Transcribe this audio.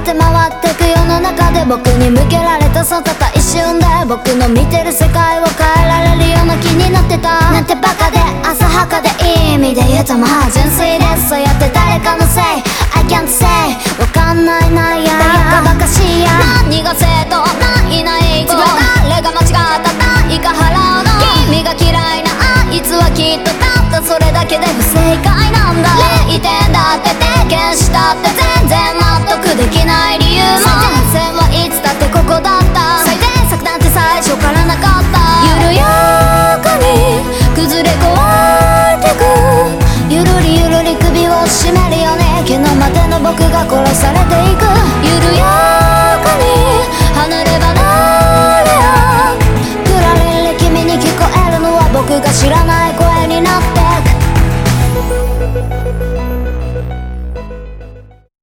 て回ってく世の中で僕に向けられたそのたった一瞬で。僕の見てる世界を変えられるような気になってた。なんてバカで浅はかでいい意味で言うとまあ純粋です。そうやって誰かのせい。I can't say わかんないなや。やかばかしいや。何が正当ないないつ誰が間違った何か払うの。君が嫌いなあいつはきっとたったそれだけで不正解なんだ。0点だって点検したって。ない理由も。最前線はいつだってここだった最前作なんて最初からなかった。緩やかに崩れ壊れてく。ゆるりゆるり首を絞めるよね。毛のまでの僕が殺されていく。緩やか